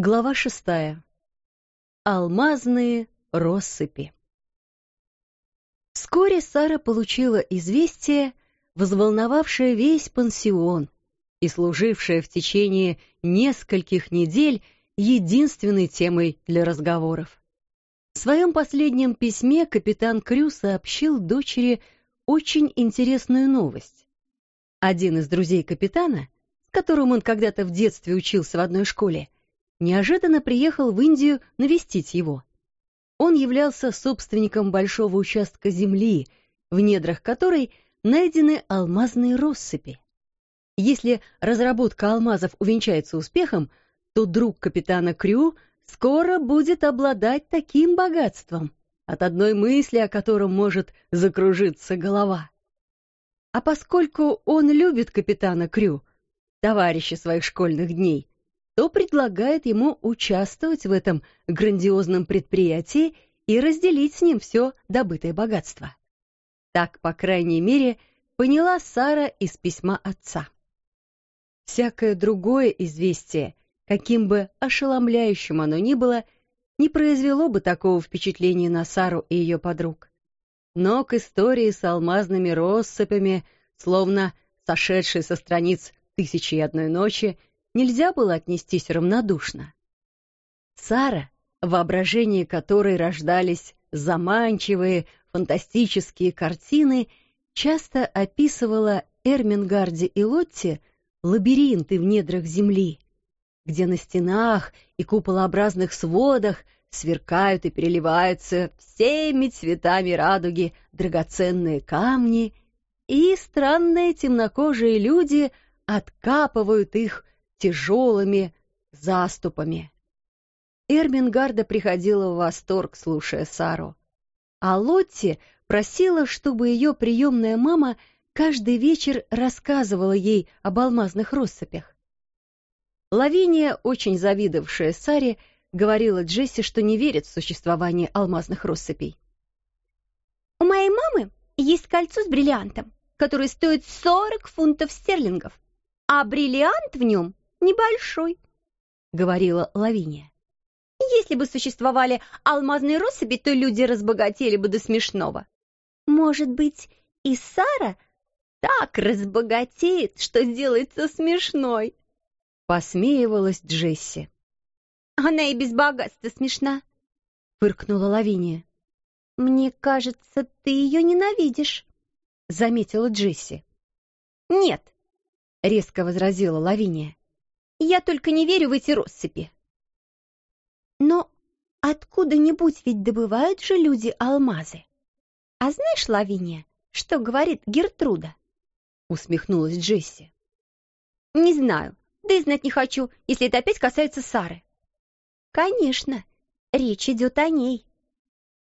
Глава шестая. Алмазные россыпи. Вскоре Сара получила известие, взволновавшее весь пансион и служившее в течение нескольких недель единственной темой для разговоров. В своем последнем письме капитан Крю сообщил дочери очень интересную новость. Один из друзей капитана, с которым он когда-то в детстве учился в одной школе, неожиданно приехал в Индию навестить его. Он являлся собственником большого участка земли, в недрах которой найдены алмазные россыпи. Если разработка алмазов увенчается успехом, то друг капитана Крю скоро будет обладать таким богатством, от одной мысли о котором может закружиться голова. А поскольку он любит капитана Крю, товарища своих школьных дней, то предлагает ему участвовать в этом грандиозном предприятии и разделить с ним все добытое богатство. Так, по крайней мере, поняла Сара из письма отца. Всякое другое известие, каким бы ошеломляющим оно ни было, не произвело бы такого впечатления на Сару и ее подруг. Но к истории с алмазными россыпями, словно сошедшей со страниц «Тысячи и одной ночи», нельзя было отнестись равнодушно. Сара, в воображении которой рождались заманчивые, фантастические картины, часто описывала Эрмингарде и Лотте лабиринты в недрах земли, где на стенах и куполообразных сводах сверкают и переливаются всеми цветами радуги драгоценные камни, и странные темнокожие люди откапывают их тяжелыми заступами. Эрмингарда приходила в восторг, слушая Сару. А Лотти просила, чтобы ее приемная мама каждый вечер рассказывала ей об алмазных россыпях. Лавиния, очень завидовавшая Саре, говорила Джесси, что не верит в существование алмазных россыпей. «У моей мамы есть кольцо с бриллиантом, которое стоит 40 фунтов стерлингов, а бриллиант в нем небольшой», — говорила Лавиния. «Если бы существовали алмазные россыпи, то люди разбогатели бы до смешного. Может быть, и Сара так разбогатеет, что сделается смешной», — посмеивалась Джесси. «Она и без богатства смешна», — фыркнула Лавиния. «Мне кажется, ты ее ненавидишь», — заметила Джесси. «Нет», — резко возразила Лавиния. Я только не верю в эти россыпи. Но откуда-нибудь ведь добывают же люди алмазы. А знаешь, Лавиния, что говорит Гертруда? Усмехнулась Джесси. Не знаю, да и знать не хочу, если это опять касается Сары. Конечно, речь идет о ней.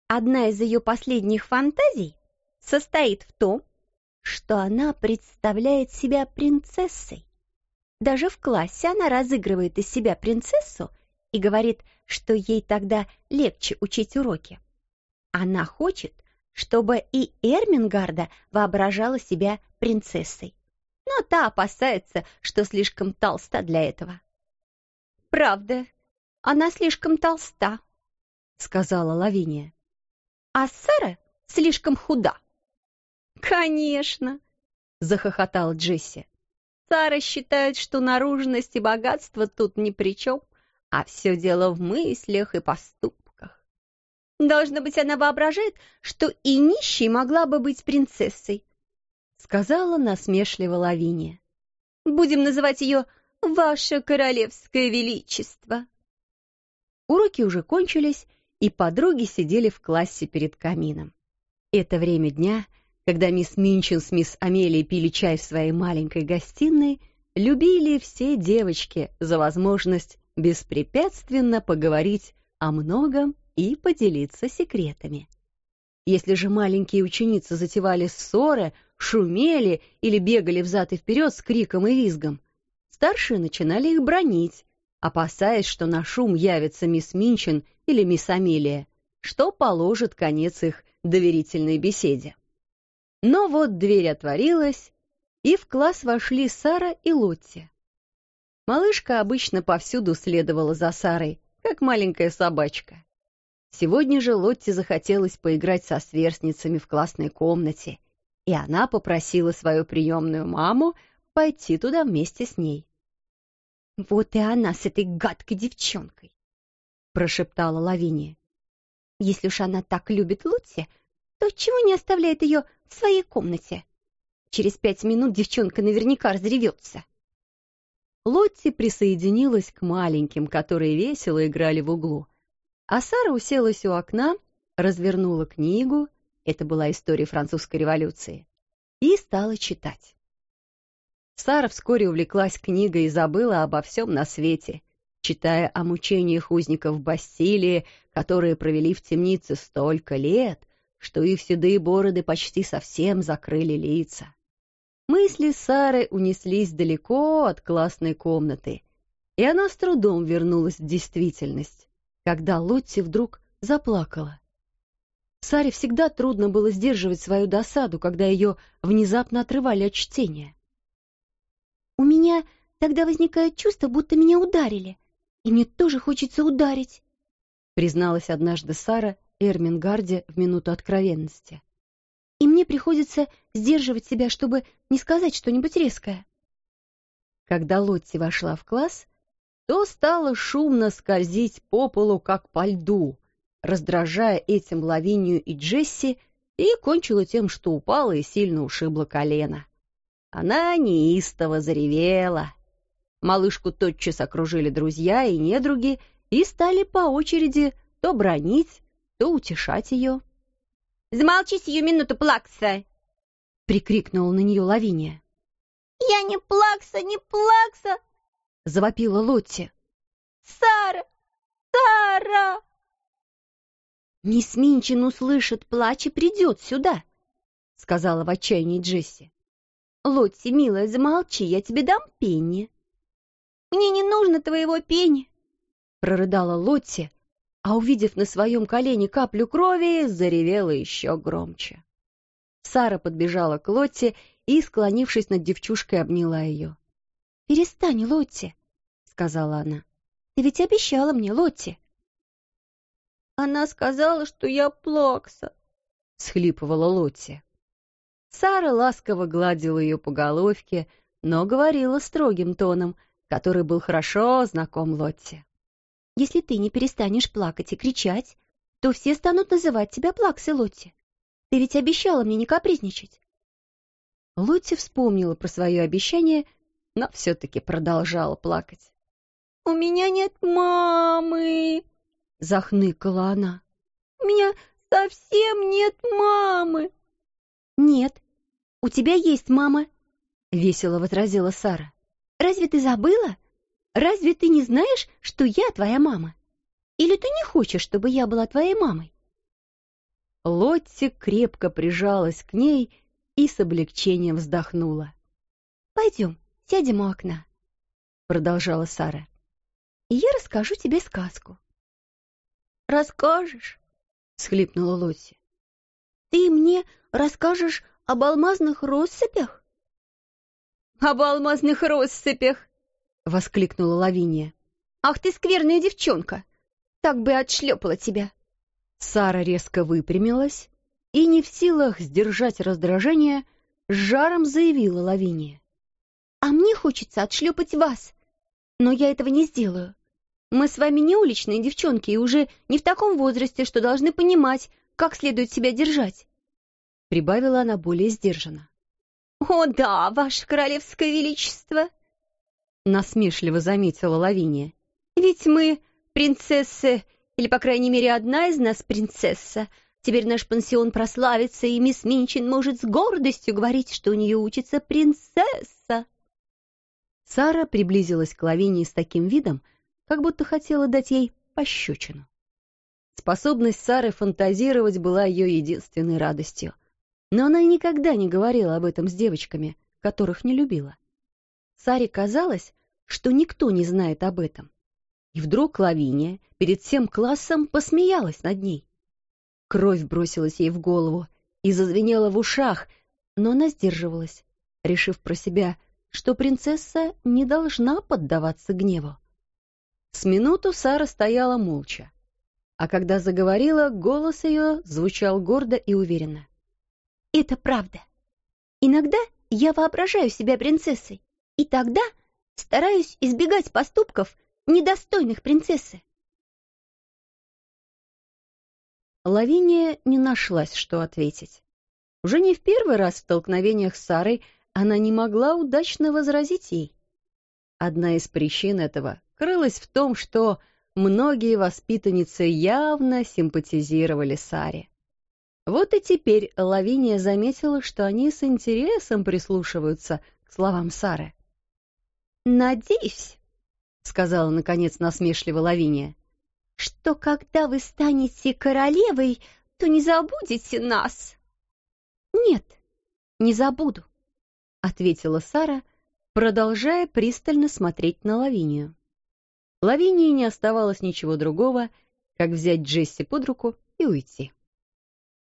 Одна из ее последних фантазий состоит в том, что она представляет себя принцессой. Даже в классе она разыгрывает из себя принцессу и говорит, что ей тогда легче учить уроки. Она хочет, чтобы и Эрмингарда воображала себя принцессой. Но та опасается, что слишком толста для этого. «Правда, она слишком толста», — сказала Лавиния. «А Сара слишком худа». «Конечно», — захохотал Джесси. Сара считает, что наружность и богатство тут ни при чем, а все дело в мыслях и поступках. Должно быть, она воображает, что и нищей могла бы быть принцессой, сказала насмешливо Лавиния. Будем называть ее «Ваше Королевское Величество». Уроки уже кончились, и подруги сидели в классе перед камином. Это время дня — когда мисс Минчин с мисс Амелией пили чай в своей маленькой гостиной, любили все девочки за возможность беспрепятственно поговорить о многом и поделиться секретами. Если же маленькие ученицы затевали ссоры, шумели или бегали взад и вперед с криком и визгом, старшие начинали их бронить, опасаясь, что на шум явится мисс Минчин или мисс Амелия, что положит конец их доверительной беседе. Но вот дверь отворилась, и в класс вошли Сара и Лотти. Малышка обычно повсюду следовала за Сарой, как маленькая собачка. Сегодня же Лотте захотелось поиграть со сверстницами в классной комнате, и она попросила свою приемную маму пойти туда вместе с ней. «Вот и она с этой гадкой девчонкой!» — прошептала Лавиния. «Если уж она так любит Лотти, то чего не оставляет ее в своей комнате? Через пять минут девчонка наверняка разревется». Лотти присоединилась к маленьким, которые весело играли в углу. А Сара уселась у окна, развернула книгу, это была история французской революции, и стала читать. Сара вскоре увлеклась книгой и забыла обо всем на свете, читая о мучениях узников Бастилии, которые провели в темнице столько лет, что их седые бороды почти совсем закрыли лица. Мысли Сары унеслись далеко от классной комнаты, и она с трудом вернулась в действительность, когда Лотти вдруг заплакала. Саре всегда трудно было сдерживать свою досаду, когда ее внезапно отрывали от чтения. «У меня тогда возникает чувство, будто меня ударили, и мне тоже хочется ударить», призналась однажды Сара Эрмингарде в минуту откровенности и мне приходится сдерживать себя, чтобы не сказать что-нибудь резкое. Когда Лотти вошла в класс, то стала шумно скользить по полу, как по льду, раздражая этим Лавинию и Джесси, и кончила тем, что упала и сильно ушибла колено. Она неистово заревела. Малышку тотчас окружили друзья и недруги и стали по очереди то бронить, то утешать ее. Замолчи сию минуту, Плакса!» — прикрикнула на нее Лавиния. «Я не Плакса, не Плакса!» — завопила Лотти. «Сара! Сара!» «Мисс Минчин услышит плач и придет сюда», — сказала в отчаянии Джесси. «Лотти, милая, замолчи, я тебе дам пенни». «Мне не нужно твоего пенни», — прорыдала Лотти, а увидев на своем колене каплю крови, заревела еще громче. Сара подбежала к Лотте и, склонившись над девчушкой, обняла ее. «Перестань, Лотти», — сказала она. «Ты ведь обещала мне, Лотти». «Она сказала, что я плакса», — схлипывала Лотти. Сара ласково гладила ее по головке, но говорила строгим тоном, который был хорошо знаком Лотте. Если ты не перестанешь плакать и кричать, то все станут называть тебя Плаксой, Лотти. Ты ведь обещала мне не капризничать. Лотти вспомнила про свое обещание, но все-таки продолжала плакать. «У меня нет мамы!» — захныкала она. «У меня совсем нет мамы!» «Нет, у тебя есть мама!» — весело возразила Сара. «Разве ты забыла? Разве ты не знаешь, что я твоя мама? Или ты не хочешь, чтобы я была твоей мамой?» Лотти крепко прижалась к ней и с облегчением вздохнула. «Пойдем, сядем у окна», — продолжала Сара. «И я расскажу тебе сказку». «Расскажешь?» — схлипнула Лотти. «Ты мне расскажешь об алмазных россыпях?» «Об алмазных россыпях!» — воскликнула Лавиния. «Ах ты скверная девчонка! Так бы отшлепала тебя!» Сара резко выпрямилась и, не в силах сдержать раздражение, с жаром заявила Лавиния. «А мне хочется отшлепать вас, но я этого не сделаю. Мы с вами не уличные девчонки и уже не в таком возрасте, что должны понимать, как следует себя держать», — прибавила она более сдержанно. «О да, ваше королевское величество!» Насмешливо заметила Лавиния. «Ведь мы принцессы, или, по крайней мере, одна из нас принцесса. Теперь наш пансион прославится, и мисс Минчин может с гордостью говорить, что у нее учится принцесса». Сара приблизилась к Лавинии с таким видом, как будто хотела дать ей пощечину. Способность Сары фантазировать была ее единственной радостью, но она никогда не говорила об этом с девочками, которых не любила. Саре казалось, что никто не знает об этом. И вдруг Лавиния перед всем классом посмеялась над ней. Кровь бросилась ей в голову и зазвенела в ушах, но она сдерживалась, решив про себя, что принцесса не должна поддаваться гневу. С минуту Сара стояла молча, а когда заговорила, голос ее звучал гордо и уверенно. «Это правда. Иногда я воображаю себя принцессой, и тогда стараюсь избегать поступков, недостойных принцессы. Лавиния не нашлась, что ответить. Уже не в первый раз в столкновениях с Сарой она не могла удачно возразить ей. Одна из причин этого крылась в том, что многие воспитанницы явно симпатизировали Саре. Вот и теперь Лавиния заметила, что они с интересом прислушиваются к словам Сары. «Надеюсь», — сказала, наконец, насмешливо Лавиния, «что когда вы станете королевой, то не забудете нас». «Нет, не забуду», — ответила Сара, продолжая пристально смотреть на Лавинию. Лавинии не оставалось ничего другого, как взять Джесси под руку и уйти.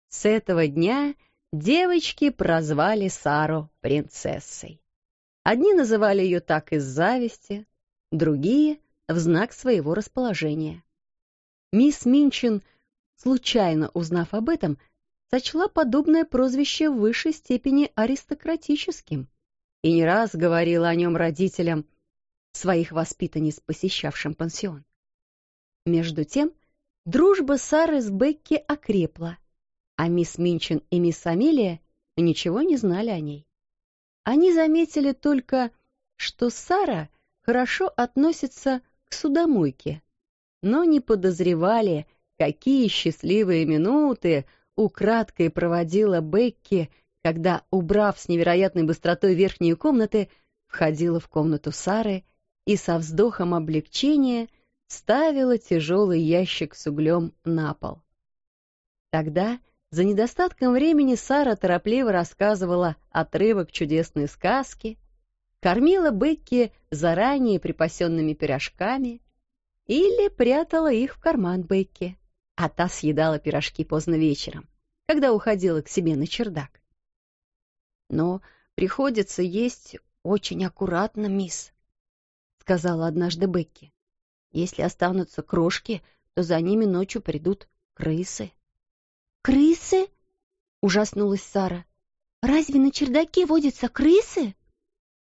С этого дня девочки прозвали Сару принцессой. Одни называли ее так из зависти, другие — в знак своего расположения. Мисс Минчин, случайно узнав об этом, сочла подобное прозвище в высшей степени аристократическим и не раз говорила о нем родителям своих воспитанниц, посещавшим пансион. Между тем, дружба Сары с Бекки окрепла, а мисс Минчин и мисс Амелия ничего не знали о ней. Они заметили только, что Сара хорошо относится к судомойке, но не подозревали, какие счастливые минуты украдкой проводила Бекки, когда, убрав с невероятной быстротой верхние комнаты, входила в комнату Сары и со вздохом облегчения ставила тяжелый ящик с углем на пол. Тогда за недостатком времени Сара торопливо рассказывала отрывок чудесной сказки, кормила Бекки заранее припасенными пирожками или прятала их в карман Бекки, а та съедала пирожки поздно вечером, когда уходила к себе на чердак. «Но приходится есть очень аккуратно, мисс», — сказала однажды Бекки. «Если останутся крошки, то за ними ночью придут крысы». «Крысы?» — ужаснулась Сара. «Разве на чердаке водятся крысы?»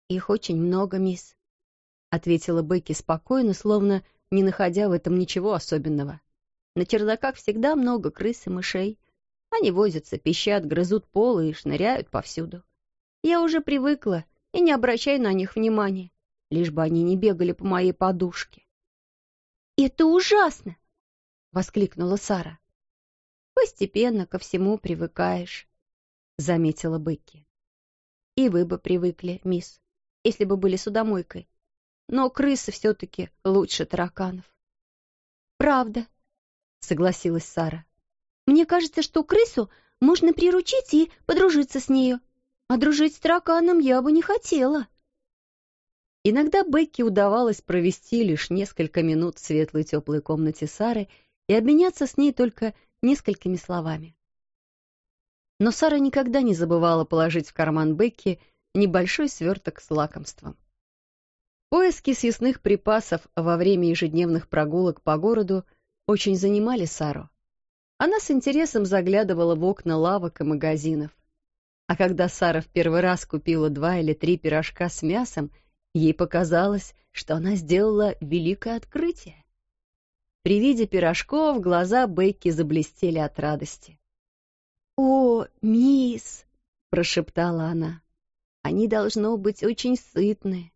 «Их очень много, мисс», — ответила Бекки спокойно, словно не находя в этом ничего особенного. «На чердаках всегда много крыс и мышей. Они возятся, пищат, грызут полы и шныряют повсюду. Я уже привыкла и не обращаю на них внимания, лишь бы они не бегали по моей подушке». «Это ужасно!» — воскликнула Сара. Постепенно ко всему привыкаешь, — заметила Бекки. И вы бы привыкли, мисс, если бы были судомойкой. Но крысы все-таки лучше тараканов. Правда, — согласилась Сара. Мне кажется, что крысу можно приручить и подружиться с нею. А дружить с тараканом я бы не хотела. Иногда Бекки удавалось провести лишь несколько минут в светлой теплой комнате Сары и обменяться с ней только несколькими словами. Но Сара никогда не забывала положить в карман Бекки небольшой сверток с лакомством. Поиски съестных припасов во время ежедневных прогулок по городу очень занимали Сару. Она с интересом заглядывала в окна лавок и магазинов. А когда Сара в первый раз купила два или три пирожка с мясом, ей показалось, что она сделала великое открытие. При виде пирожков глаза Бекки заблестели от радости. «О, мисс!» — прошептала она. «Они должно быть очень сытные.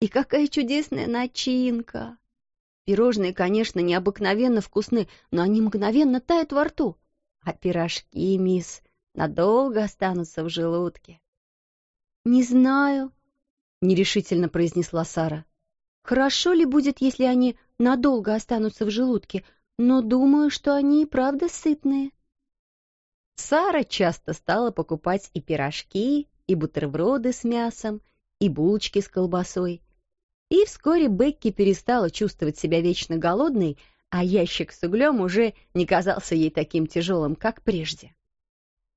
И какая чудесная начинка! Пирожные, конечно, необыкновенно вкусны, но они мгновенно тают во рту. А пирожки, мисс, надолго останутся в желудке». «Не знаю», — нерешительно произнесла Сара. «Хорошо ли будет, если они надолго останутся в желудке, но думаю, что они и правда сытные. Сара часто стала покупать и пирожки, и бутерброды с мясом, и булочки с колбасой. И вскоре Бекки перестала чувствовать себя вечно голодной, а ящик с углем уже не казался ей таким тяжелым, как прежде.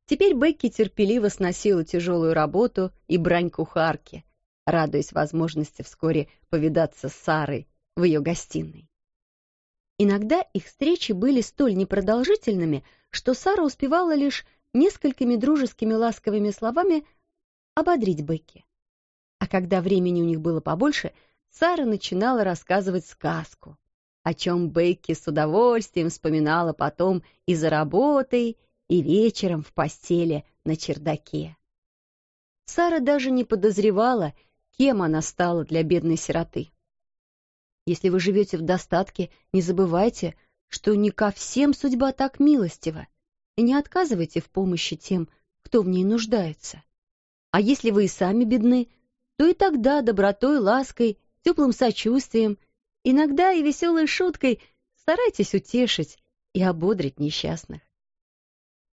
Теперь Бекки терпеливо сносила тяжелую работу и брань кухарки, радуясь возможности вскоре повидаться с Сарой в ее гостиной. Иногда их встречи были столь непродолжительными, что Сара успевала лишь несколькими дружескими ласковыми словами ободрить Бекки. А когда времени у них было побольше, Сара начинала рассказывать сказку, о чем Бекки с удовольствием вспоминала потом и за работой, и вечером в постели на чердаке. Сара даже не подозревала, кем она стала для бедной сироты. Если вы живете в достатке, не забывайте, что не ко всем судьба так милостива, и не отказывайте в помощи тем, кто в ней нуждается. А если вы и сами бедны, то и тогда добротой, лаской, теплым сочувствием, иногда и веселой шуткой старайтесь утешить и ободрить несчастных.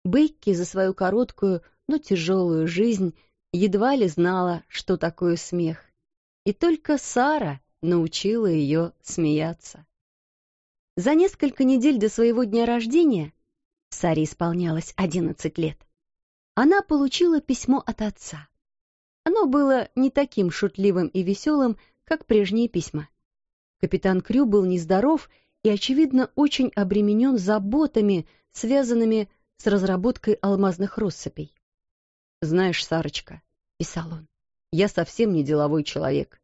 Бекки за свою короткую, но тяжелую жизнь едва ли знала, что такое смех. И только Сара научила ее смеяться. За несколько недель до своего дня рождения, Саре исполнялось 11 лет, она получила письмо от отца. Оно было не таким шутливым и веселым, как прежние письма. Капитан Крю был нездоров и, очевидно, очень обременен заботами, связанными с разработкой алмазных россыпей. «Знаешь, Сарочка», — писал он, — «я совсем не деловой человек,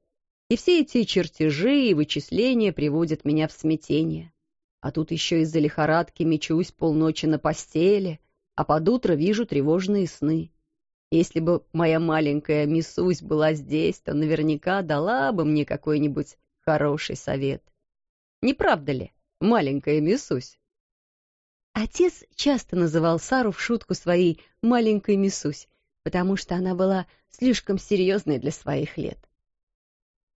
и все эти чертежи и вычисления приводят меня в смятение. А тут еще из-за лихорадки мечусь полночи на постели, а под утро вижу тревожные сны. Если бы моя маленькая Мисусь была здесь, то наверняка дала бы мне какой-нибудь хороший совет. Не правда ли, маленькая Мисусь? Отец часто называл Сару в шутку своей «маленькой Мисусь», потому что она была слишком серьезной для своих лет.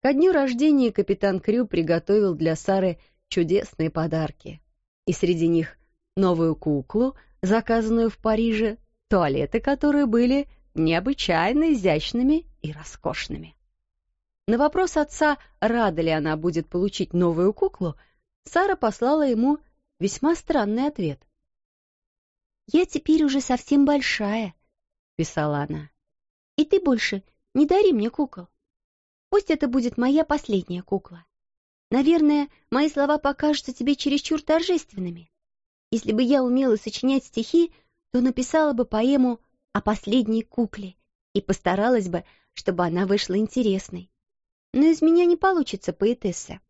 Ко дню рождения капитан Крю приготовил для Сары чудесные подарки, и среди них новую куклу, заказанную в Париже, туалеты, которые были необычайно изящными и роскошными. На вопрос отца, рада ли она будет получить новую куклу, Сара послала ему весьма странный ответ. «Я теперь уже совсем большая», — писала она. «И ты больше не дари мне кукол. Пусть это будет моя последняя кукла. Наверное, мои слова покажутся тебе чересчур торжественными. Если бы я умела сочинять стихи, то написала бы поэму о последней кукле и постаралась бы, чтобы она вышла интересной. Но из меня не получится поэтесса.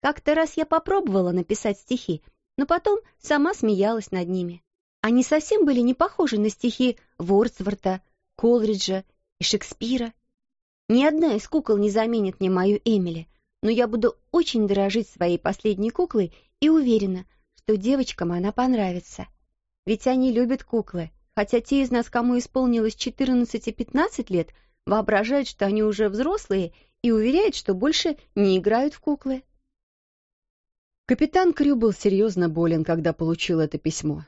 Как-то раз я попробовала написать стихи, но потом сама смеялась над ними. Они совсем были не похожи на стихи Вордсворта, Колриджа и Шекспира. Ни одна из кукол не заменит мне мою Эмили, но я буду очень дорожить своей последней куклой и уверена, что девочкам она понравится. Ведь они любят куклы, хотя те из нас, кому исполнилось 14 и 15 лет, воображают, что они уже взрослые и уверяют, что больше не играют в куклы. Капитан Крю был серьезно болен, когда получил это письмо.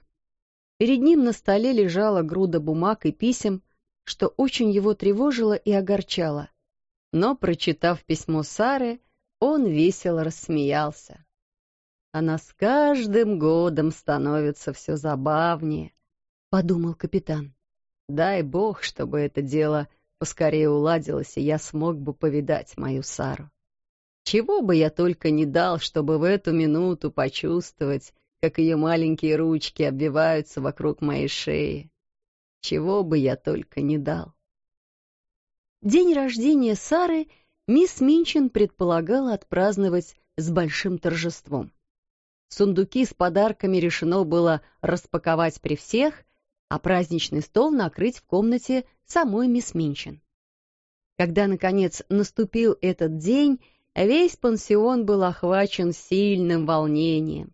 Перед ним на столе лежала груда бумаг и писем, что очень его тревожило и огорчало. Но, прочитав письмо Сары, он весело рассмеялся. «Она с каждым годом становится все забавнее», — подумал капитан. «Дай бог, чтобы это дело поскорее уладилось, и я смог бы повидать мою Сару. Чего бы я только не дал, чтобы в эту минуту почувствовать, как ее маленькие ручки обвиваются вокруг моей шеи. Чего бы я только не дал. День рождения Сары мисс Минчин предполагала отпраздновать с большим торжеством. Сундуки с подарками решено было распаковать при всех, а праздничный стол накрыть в комнате самой мисс Минчин. Когда, наконец, наступил этот день, весь пансион был охвачен сильным волнением.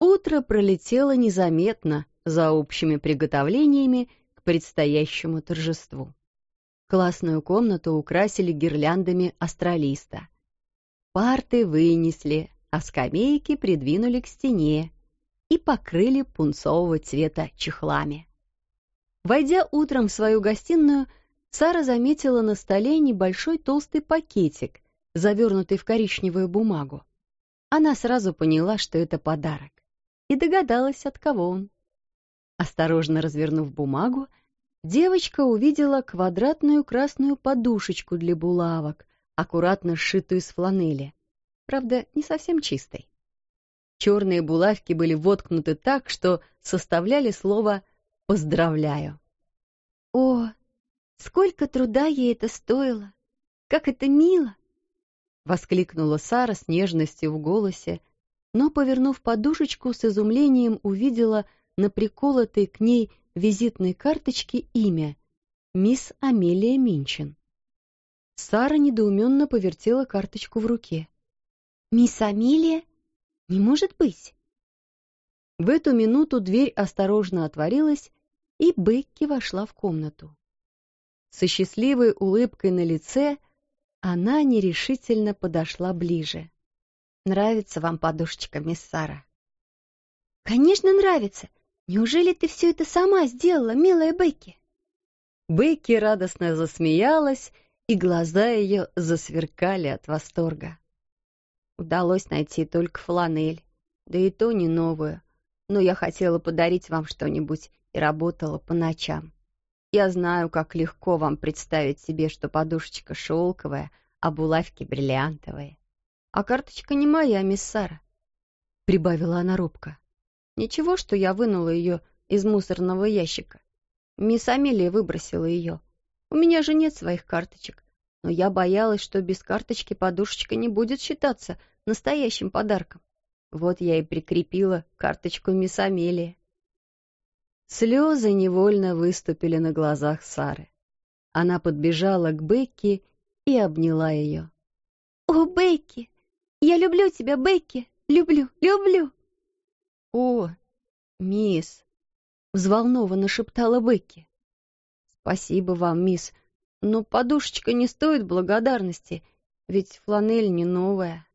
Утро пролетело незаметно за общими приготовлениями к предстоящему торжеству. Классную комнату украсили гирляндами астралиста. Парты вынесли, а скамейки придвинули к стене и покрыли пунцового цвета чехлами. Войдя утром в свою гостиную, Сара заметила на столе небольшой толстый пакетик, завернутый в коричневую бумагу. Она сразу поняла, что это подарок и догадалась, от кого он. Осторожно развернув бумагу, девочка увидела квадратную красную подушечку для булавок, аккуратно сшитую из фланели, правда, не совсем чистой. Черные булавки были воткнуты так, что составляли слово «поздравляю». «О, сколько труда ей это стоило! Как это мило!» — воскликнула Сара с нежностью в голосе, но, повернув подушечку, с изумлением увидела на приколотой к ней визитной карточке имя «Мисс Амелия Минчин». Сара недоуменно повертела карточку в руке. «Мисс Амелия? Не может быть!» В эту минуту дверь осторожно отворилась, и Бекки вошла в комнату. Со счастливой улыбкой на лице она нерешительно подошла ближе. «Нравится вам подушечка, мисс Сара?» «Конечно, нравится. Неужели ты все это сама сделала, милая Бекки?» Бекки радостно засмеялась, и глаза ее засверкали от восторга. Удалось найти только фланель, да и то не новую, но я хотела подарить вам что-нибудь и работала по ночам. Я знаю, как легко вам представить себе, что подушечка шелковая, а булавки бриллиантовые. А карточка не моя, мисс Сара, — прибавила она робко. Ничего, что я вынула ее из мусорного ящика. Мисс Амелия выбросила ее. У меня же нет своих карточек, но я боялась, что без карточки подушечка не будет считаться настоящим подарком. Вот я и прикрепила карточку мисс Амелии. Слезы невольно выступили на глазах Сары. Она подбежала к Бекки и обняла ее. «О, Бекки! Я люблю тебя, Бекки! Люблю, люблю!» «О, мисс!» — взволнованно шептала Бекки. «Спасибо вам, мисс, но подушечка не стоит благодарности, ведь фланель не новая».